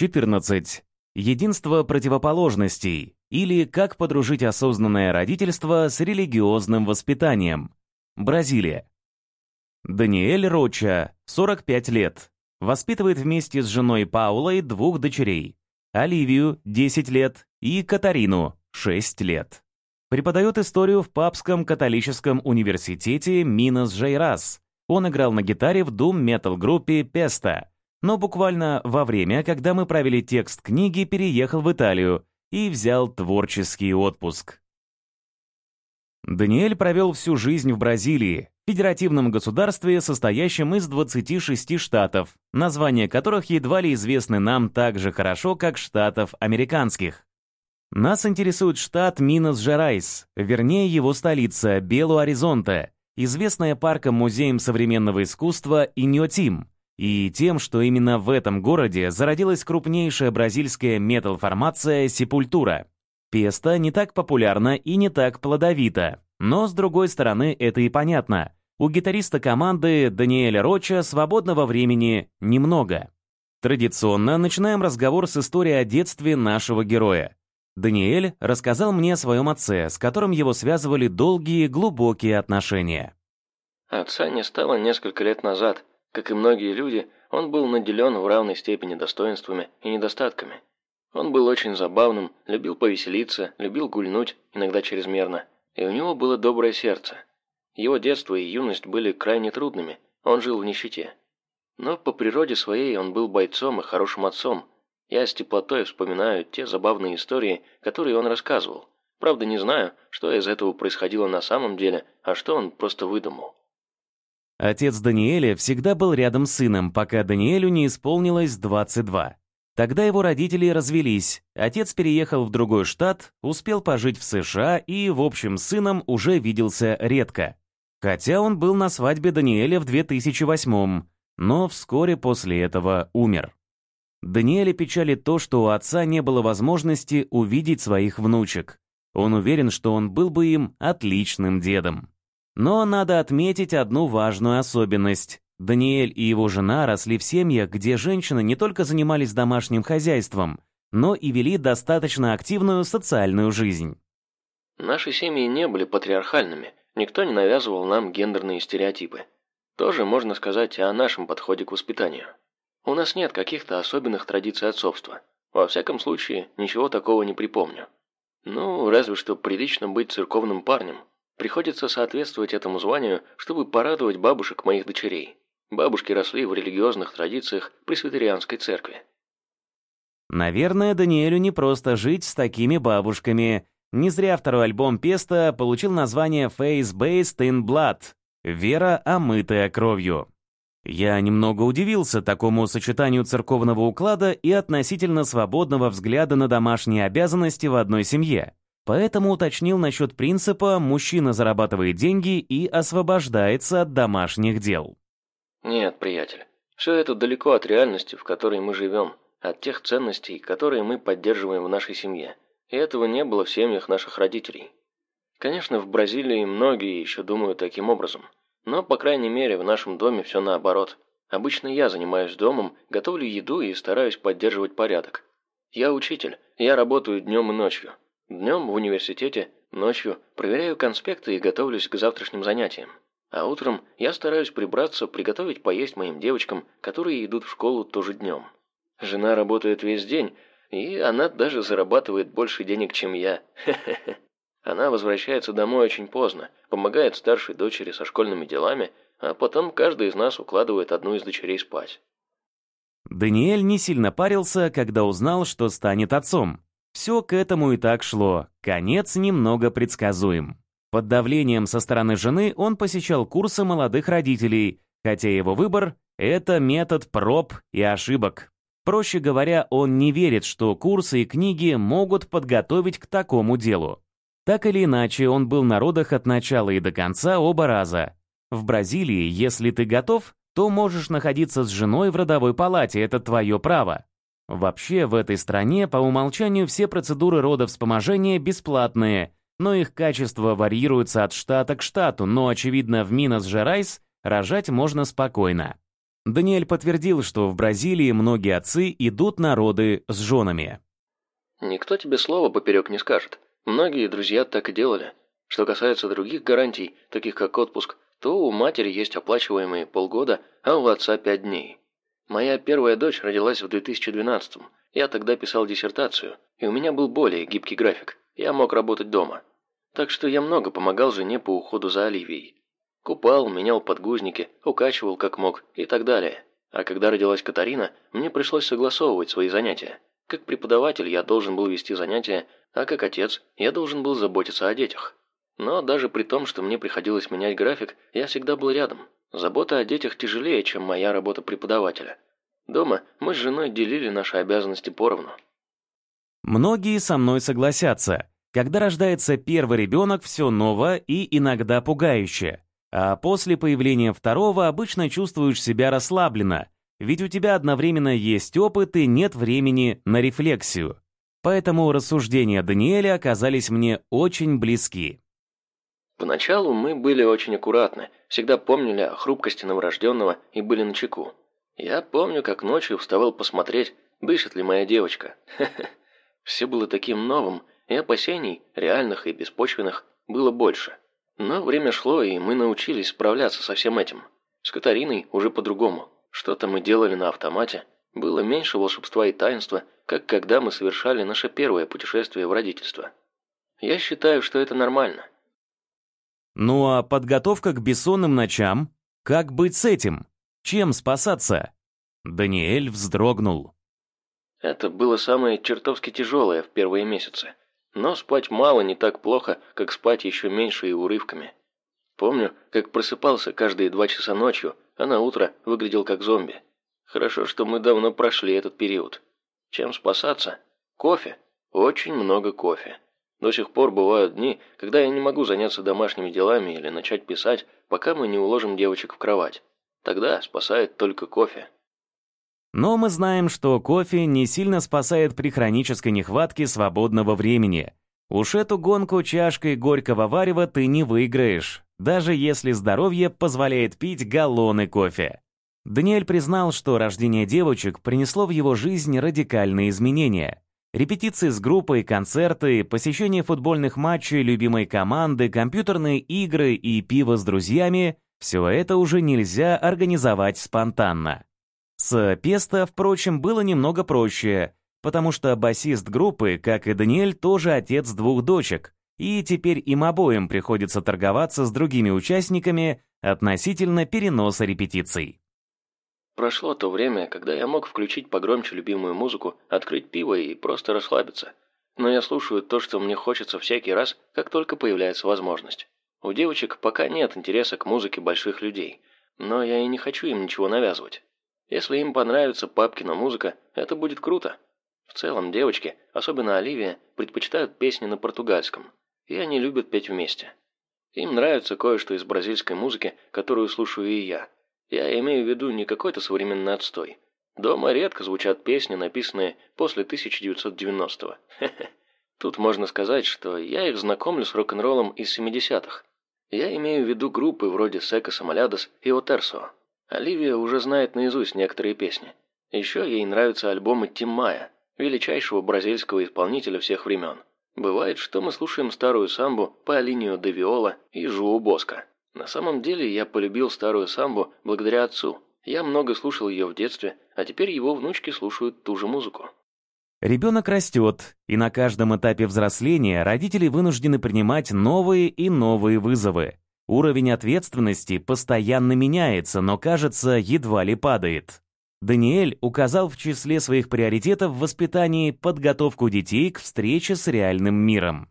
14. Единство противоположностей или как подружить осознанное родительство с религиозным воспитанием. Бразилия. Даниэль Роча, 45 лет. Воспитывает вместе с женой Паулой двух дочерей. Оливию, 10 лет, и Катарину, 6 лет. Преподает историю в Папском католическом университете Минас Жейрас. Он играл на гитаре в дум-метал-группе «Песта», но буквально во время, когда мы правили текст книги, переехал в Италию и взял творческий отпуск. Даниэль провел всю жизнь в Бразилии, федеративном государстве, состоящем из 26 штатов, названия которых едва ли известны нам так же хорошо, как штатов американских. Нас интересует штат Минас-Жерайс, вернее его столица Белу-Оризонте, известная парком-музеем современного искусства Иньотим, и тем, что именно в этом городе зародилась крупнейшая бразильская метал-формация Сепультура. Песто не так популярна и не так плодовита, но, с другой стороны, это и понятно. У гитариста команды Даниэля Роча свободного времени немного. Традиционно начинаем разговор с истории о детстве нашего героя. Даниэль рассказал мне о своем отце, с которым его связывали долгие, глубокие отношения. Отца не стало несколько лет назад, как и многие люди, он был наделен в равной степени достоинствами и недостатками. Он был очень забавным, любил повеселиться, любил гульнуть, иногда чрезмерно, и у него было доброе сердце. Его детство и юность были крайне трудными, он жил в нищете. Но по природе своей он был бойцом и хорошим отцом. Я с теплотой вспоминаю те забавные истории, которые он рассказывал. Правда, не знаю, что из этого происходило на самом деле, а что он просто выдумал. Отец Даниэля всегда был рядом с сыном, пока Даниэлю не исполнилось 22. Тогда его родители развелись, отец переехал в другой штат, успел пожить в США и, в общем, с сыном уже виделся редко. Хотя он был на свадьбе Даниэля в 2008 но вскоре после этого умер. Даниэля печалит то, что у отца не было возможности увидеть своих внучек. Он уверен, что он был бы им отличным дедом. Но надо отметить одну важную особенность. Даниэль и его жена росли в семьях, где женщины не только занимались домашним хозяйством, но и вели достаточно активную социальную жизнь. Наши семьи не были патриархальными, никто не навязывал нам гендерные стереотипы. Тоже можно сказать о нашем подходе к воспитанию. У нас нет каких-то особенных традиций отцовства. Во всяком случае, ничего такого не припомню. Ну, разве что прилично быть церковным парнем, Приходится соответствовать этому званию, чтобы порадовать бабушек моих дочерей. Бабушки росли в религиозных традициях пресвитерианской церкви. Наверное, Даниэлю не просто жить с такими бабушками. Не зря второй альбом Песта получил название Face Based in Blood — «Вера, омытая кровью». Я немного удивился такому сочетанию церковного уклада и относительно свободного взгляда на домашние обязанности в одной семье. Поэтому уточнил насчет принципа «мужчина зарабатывает деньги и освобождается от домашних дел». Нет, приятель, все это далеко от реальности, в которой мы живем, от тех ценностей, которые мы поддерживаем в нашей семье. И этого не было в семьях наших родителей. Конечно, в Бразилии многие еще думают таким образом. Но, по крайней мере, в нашем доме все наоборот. Обычно я занимаюсь домом, готовлю еду и стараюсь поддерживать порядок. Я учитель, я работаю днем и ночью. Днем в университете, ночью проверяю конспекты и готовлюсь к завтрашним занятиям. А утром я стараюсь прибраться, приготовить поесть моим девочкам, которые идут в школу тоже днем. Жена работает весь день, и она даже зарабатывает больше денег, чем я. Она возвращается домой очень поздно, помогает старшей дочери со школьными делами, а потом каждый из нас укладывает одну из дочерей спать. Даниэль не сильно парился, когда узнал, что станет отцом. Все к этому и так шло, конец немного предсказуем. Под давлением со стороны жены он посещал курсы молодых родителей, хотя его выбор — это метод проб и ошибок. Проще говоря, он не верит, что курсы и книги могут подготовить к такому делу. Так или иначе, он был на родах от начала и до конца оба раза. В Бразилии, если ты готов, то можешь находиться с женой в родовой палате, это твое право. Вообще, в этой стране по умолчанию все процедуры родовспоможения бесплатные, но их качество варьируется от штата к штату, но, очевидно, в Минас-Жерайс рожать можно спокойно. Даниэль подтвердил, что в Бразилии многие отцы идут на роды с женами. Никто тебе слова поперек не скажет. Многие друзья так и делали. Что касается других гарантий, таких как отпуск, то у матери есть оплачиваемые полгода, а у отца пять дней. Моя первая дочь родилась в 2012-м. Я тогда писал диссертацию, и у меня был более гибкий график. Я мог работать дома. Так что я много помогал жене по уходу за Оливией. Купал, менял подгузники, укачивал как мог и так далее. А когда родилась Катарина, мне пришлось согласовывать свои занятия. Как преподаватель я должен был вести занятия, а как отец я должен был заботиться о детях. Но даже при том, что мне приходилось менять график, я всегда был рядом. Забота о детях тяжелее, чем моя работа преподавателя. Дома мы с женой делили наши обязанности поровну. Многие со мной согласятся. Когда рождается первый ребенок, все ново и иногда пугающе. А после появления второго обычно чувствуешь себя расслабленно, ведь у тебя одновременно есть опыт и нет времени на рефлексию. Поэтому рассуждения Даниэля оказались мне очень близки. Поначалу мы были очень аккуратны, всегда помнили о хрупкости новорожденного и были на чеку. Я помню, как ночью вставал посмотреть, дышит ли моя девочка. Все было таким новым, и опасений, реальных и беспочвенных, было больше. Но время шло, и мы научились справляться со всем этим. С Катариной уже по-другому. Что-то мы делали на автомате. Было меньше волшебства и таинства, как когда мы совершали наше первое путешествие в родительство. Я считаю, что это нормально. Ну а подготовка к бессонным ночам? Как быть с этим? Чем спасаться? Даниэль вздрогнул. Это было самое чертовски тяжелое в первые месяцы. Но спать мало не так плохо, как спать еще меньше и урывками. Помню, как просыпался каждые два часа ночью, а на утро выглядел как зомби. Хорошо, что мы давно прошли этот период. Чем спасаться? Кофе. Очень много кофе. До сих пор бывают дни, когда я не могу заняться домашними делами или начать писать, пока мы не уложим девочек в кровать. Тогда спасает только кофе. Но мы знаем, что кофе не сильно спасает при хронической нехватке свободного времени. Уж эту гонку чашкой горького варева ты не выиграешь, даже если здоровье позволяет пить галлоны кофе. Даниэль признал, что рождение девочек принесло в его жизнь радикальные изменения. Репетиции с группой, концерты, посещение футбольных матчей любимой команды, компьютерные игры и пиво с друзьями – все это уже нельзя организовать спонтанно. С Песто, впрочем, было немного проще, потому что басист группы, как и Даниэль, тоже отец двух дочек, и теперь им обоим приходится торговаться с другими участниками относительно переноса репетиций. Прошло то время, когда я мог включить погромче любимую музыку, открыть пиво и просто расслабиться. Но я слушаю то, что мне хочется всякий раз, как только появляется возможность. У девочек пока нет интереса к музыке больших людей, но я и не хочу им ничего навязывать. Если им понравится папкина музыка, это будет круто. В целом девочки, особенно Оливия, предпочитают песни на португальском, и они любят петь вместе. Им нравится кое-что из бразильской музыки, которую слушаю и я. Я имею в виду не какой-то современный отстой. Дома редко звучат песни, написанные после 1990-го. Тут можно сказать, что я их знакомлю с рок-н-роллом из 70-х. Я имею в виду группы вроде Сека Самолядос и Отерсо. Оливия уже знает наизусть некоторые песни. Еще ей нравятся альбомы Тим Майя, величайшего бразильского исполнителя всех времен. Бывает, что мы слушаем старую самбу по Алинию де и Жуо Боско. На самом деле я полюбил старую самбу благодаря отцу. Я много слушал ее в детстве, а теперь его внучки слушают ту же музыку. Ребенок растет, и на каждом этапе взросления родители вынуждены принимать новые и новые вызовы. Уровень ответственности постоянно меняется, но, кажется, едва ли падает. Даниэль указал в числе своих приоритетов в воспитании подготовку детей к встрече с реальным миром.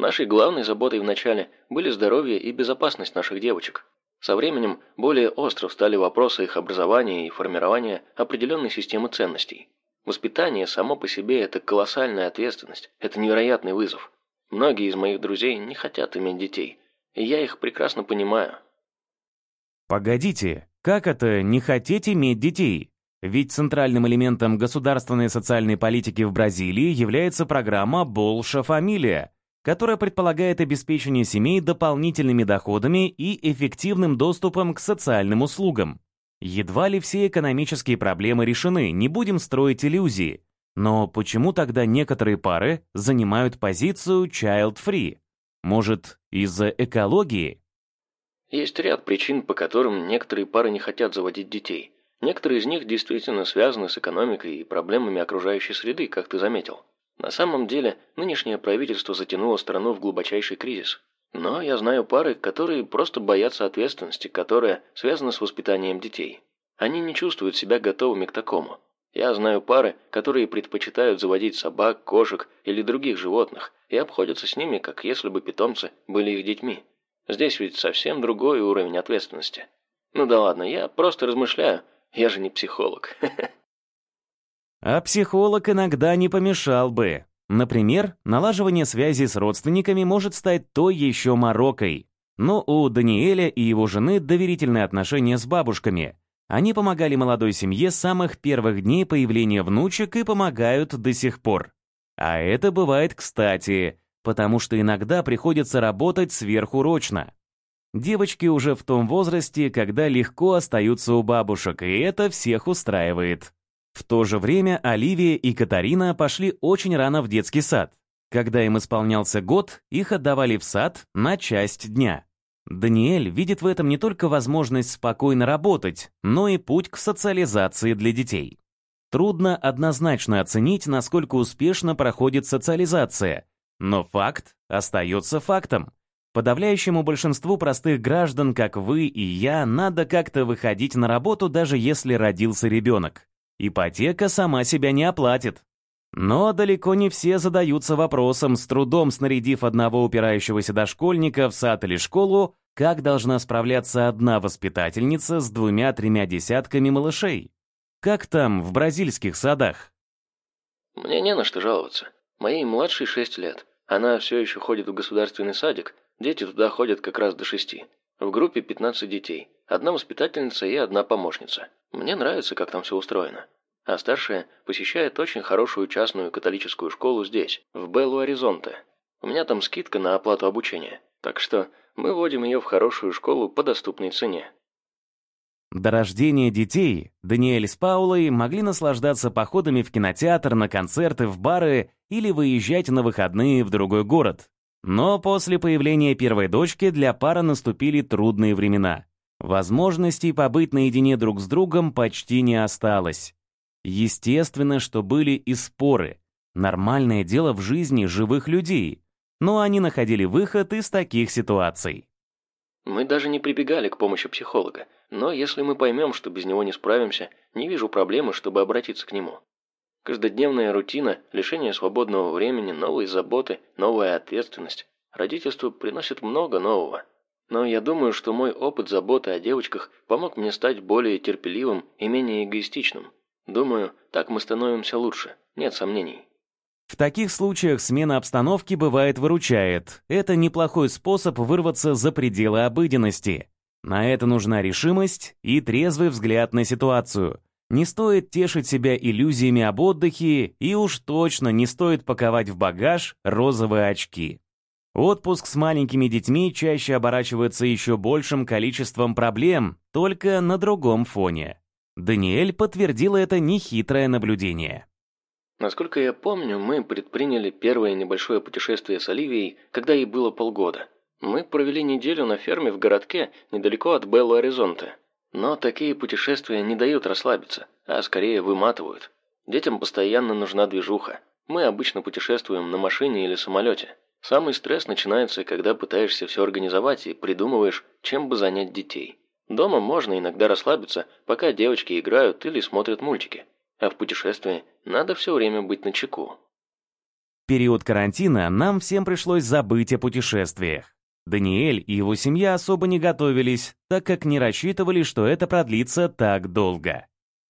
Нашей главной заботой вначале были здоровье и безопасность наших девочек. Со временем более остро встали вопросы их образования и формирования определенной системы ценностей. Воспитание само по себе – это колоссальная ответственность, это невероятный вызов. Многие из моих друзей не хотят иметь детей, и я их прекрасно понимаю. Погодите, как это не хотеть иметь детей? Ведь центральным элементом государственной социальной политики в Бразилии является программа «Болша Фамилия», которая предполагает обеспечение семей дополнительными доходами и эффективным доступом к социальным услугам. Едва ли все экономические проблемы решены, не будем строить иллюзии. Но почему тогда некоторые пары занимают позицию child-free? Может, из-за экологии? Есть ряд причин, по которым некоторые пары не хотят заводить детей. Некоторые из них действительно связаны с экономикой и проблемами окружающей среды, как ты заметил. На самом деле, нынешнее правительство затянуло страну в глубочайший кризис. Но я знаю пары, которые просто боятся ответственности, которая связана с воспитанием детей. Они не чувствуют себя готовыми к такому. Я знаю пары, которые предпочитают заводить собак, кошек или других животных и обходятся с ними, как если бы питомцы были их детьми. Здесь ведь совсем другой уровень ответственности. Ну да ладно, я просто размышляю, я же не психолог. А психолог иногда не помешал бы. Например, налаживание связи с родственниками может стать той еще морокой. Но у Даниэля и его жены доверительные отношения с бабушками. Они помогали молодой семье с самых первых дней появления внучек и помогают до сих пор. А это бывает кстати, потому что иногда приходится работать сверхурочно. Девочки уже в том возрасте, когда легко остаются у бабушек, и это всех устраивает. В то же время Оливия и Катарина пошли очень рано в детский сад. Когда им исполнялся год, их отдавали в сад на часть дня. Даниэль видит в этом не только возможность спокойно работать, но и путь к социализации для детей. Трудно однозначно оценить, насколько успешно проходит социализация, но факт остается фактом. Подавляющему большинству простых граждан, как вы и я, надо как-то выходить на работу, даже если родился ребенок. Ипотека сама себя не оплатит. Но далеко не все задаются вопросом, с трудом снарядив одного упирающегося дошкольника в сад или школу, как должна справляться одна воспитательница с двумя-тремя десятками малышей. Как там в бразильских садах? Мне не на что жаловаться. Моей младшей шесть лет. Она все еще ходит в государственный садик. Дети туда ходят как раз до шести. В группе 15 детей. Одна воспитательница и одна помощница. Мне нравится, как там все устроено. А старшая посещает очень хорошую частную католическую школу здесь, в Беллу-Аризонте. У меня там скидка на оплату обучения. Так что мы водим ее в хорошую школу по доступной цене. До рождения детей Даниэль с Паулой могли наслаждаться походами в кинотеатр, на концерты, в бары или выезжать на выходные в другой город. Но после появления первой дочки для пары наступили трудные времена. Возможностей побыть наедине друг с другом почти не осталось. Естественно, что были и споры. Нормальное дело в жизни живых людей. Но они находили выход из таких ситуаций. Мы даже не прибегали к помощи психолога. Но если мы поймем, что без него не справимся, не вижу проблемы, чтобы обратиться к нему. Каждодневная рутина, лишение свободного времени, новые заботы, новая ответственность. Родительство приносит много нового. Но я думаю, что мой опыт заботы о девочках помог мне стать более терпеливым и менее эгоистичным. Думаю, так мы становимся лучше, нет сомнений. В таких случаях смена обстановки бывает выручает. Это неплохой способ вырваться за пределы обыденности. На это нужна решимость и трезвый взгляд на ситуацию. Не стоит тешить себя иллюзиями об отдыхе, и уж точно не стоит паковать в багаж розовые очки. Отпуск с маленькими детьми чаще оборачивается еще большим количеством проблем, только на другом фоне. Даниэль подтвердила это нехитрое наблюдение. Насколько я помню, мы предприняли первое небольшое путешествие с Оливией, когда ей было полгода. Мы провели неделю на ферме в городке недалеко от Белло-Оризонте. Но такие путешествия не дают расслабиться, а скорее выматывают. Детям постоянно нужна движуха. Мы обычно путешествуем на машине или самолете. Самый стресс начинается, когда пытаешься все организовать и придумываешь, чем бы занять детей. Дома можно иногда расслабиться, пока девочки играют или смотрят мультики. А в путешествии надо все время быть на чеку. В период карантина нам всем пришлось забыть о путешествиях. Даниэль и его семья особо не готовились, так как не рассчитывали, что это продлится так долго.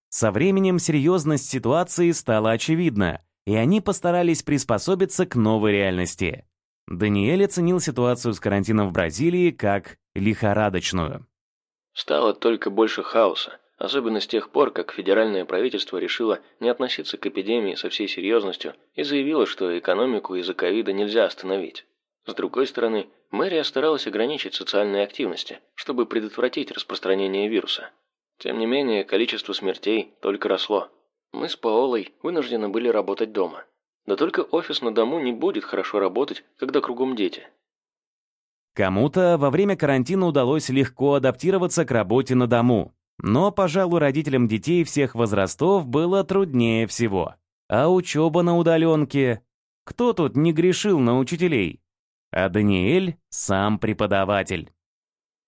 Со временем серьезность ситуации стала очевидна, и они постарались приспособиться к новой реальности. Даниэль оценил ситуацию с карантином в Бразилии как лихорадочную. Стало только больше хаоса, особенно с тех пор, как федеральное правительство решило не относиться к эпидемии со всей серьезностью и заявило, что экономику из-за ковида нельзя остановить. С другой стороны, мэрия старалась ограничить социальные активности, чтобы предотвратить распространение вируса. Тем не менее, количество смертей только росло. Мы с Паолой вынуждены были работать дома. Да только офис на дому не будет хорошо работать, когда кругом дети. Кому-то во время карантина удалось легко адаптироваться к работе на дому. Но, пожалуй, родителям детей всех возрастов было труднее всего. А учеба на удаленке? Кто тут не грешил на учителей? А Даниэль — сам преподаватель.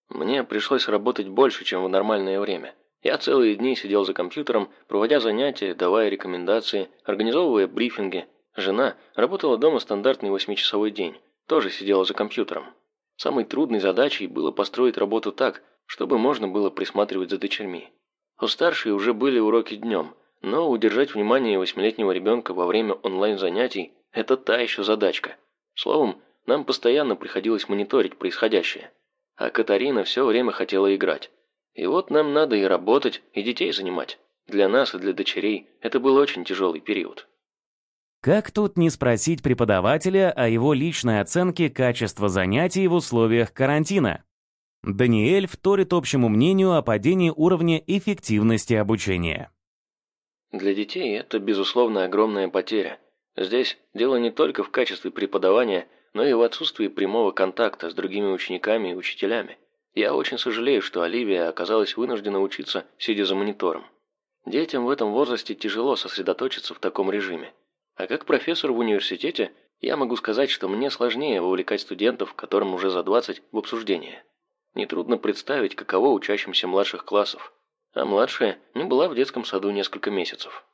Мне пришлось работать больше, чем в нормальное время. Я целые дни сидел за компьютером, проводя занятия, давая рекомендации, организовывая брифинги. Жена работала дома стандартный восьмичасовой день, тоже сидела за компьютером. Самой трудной задачей было построить работу так, чтобы можно было присматривать за дочерьми. У старшей уже были уроки днем, но удержать внимание восьмилетнего ребенка во время онлайн-занятий – это та еще задачка. Словом, нам постоянно приходилось мониторить происходящее. А Катарина все время хотела играть. И вот нам надо и работать, и детей занимать. Для нас и для дочерей это был очень тяжелый период. Как тут не спросить преподавателя о его личной оценке качества занятий в условиях карантина? Даниэль вторит общему мнению о падении уровня эффективности обучения. Для детей это, безусловно, огромная потеря. Здесь дело не только в качестве преподавания, но и в отсутствии прямого контакта с другими учениками и учителями. Я очень сожалею, что Оливия оказалась вынуждена учиться, сидя за монитором. Детям в этом возрасте тяжело сосредоточиться в таком режиме. А как профессор в университете, я могу сказать, что мне сложнее вовлекать студентов, которым уже за 20, в обсуждение. Нетрудно представить, каково учащимся младших классов. А младшая не была в детском саду несколько месяцев.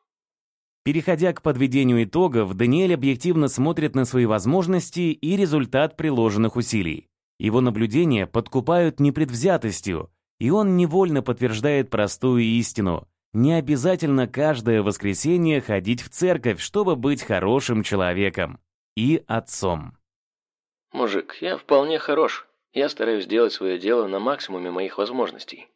Переходя к подведению итогов, Даниэль объективно смотрит на свои возможности и результат приложенных усилий. Его наблюдения подкупают непредвзятостью, и он невольно подтверждает простую истину. Не обязательно каждое воскресенье ходить в церковь, чтобы быть хорошим человеком и отцом. «Мужик, я вполне хорош. Я стараюсь делать свое дело на максимуме моих возможностей.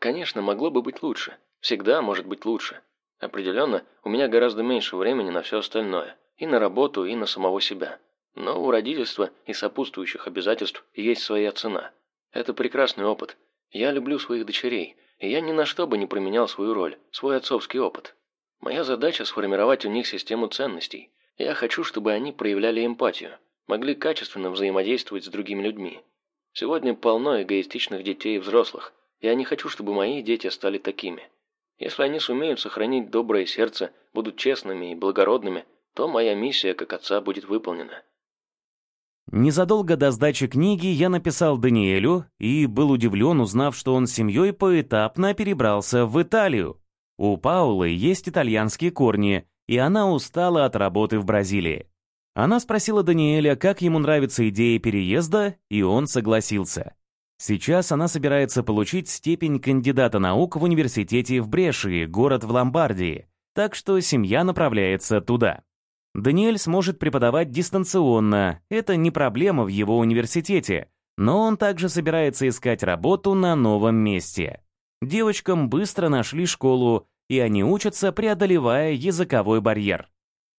Конечно, могло бы быть лучше. Всегда может быть лучше. Определенно, у меня гораздо меньше времени на все остальное. И на работу, и на самого себя. Но у родительства и сопутствующих обязательств есть своя цена. Это прекрасный опыт. Я люблю своих дочерей, и я ни на что бы не променял свою роль, свой отцовский опыт. Моя задача – сформировать у них систему ценностей. Я хочу, чтобы они проявляли эмпатию, могли качественно взаимодействовать с другими людьми. Сегодня полно эгоистичных детей и взрослых. Я не хочу, чтобы мои дети стали такими. Если они сумеют сохранить доброе сердце, будут честными и благородными, то моя миссия как отца будет выполнена. Незадолго до сдачи книги я написал Даниэлю и был удивлен, узнав, что он с семьей поэтапно перебрался в Италию. У Паулы есть итальянские корни, и она устала от работы в Бразилии. Она спросила Даниэля, как ему нравится идея переезда, и он согласился. Сейчас она собирается получить степень кандидата наук в университете в Брешии, город в Ломбардии, так что семья направляется туда. Даниэль сможет преподавать дистанционно, это не проблема в его университете, но он также собирается искать работу на новом месте. Девочкам быстро нашли школу, и они учатся, преодолевая языковой барьер.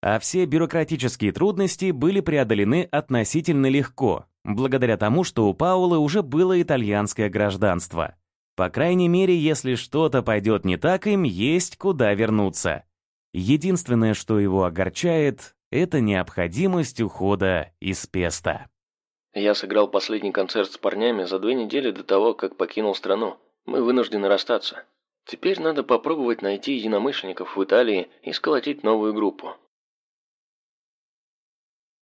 А все бюрократические трудности были преодолены относительно легко, благодаря тому, что у Паулы уже было итальянское гражданство. По крайней мере, если что-то пойдет не так, им есть куда вернуться. Единственное, что его огорчает, это необходимость ухода из Песта. Я сыграл последний концерт с парнями за две недели до того, как покинул страну. Мы вынуждены расстаться. Теперь надо попробовать найти единомышленников в Италии и сколотить новую группу.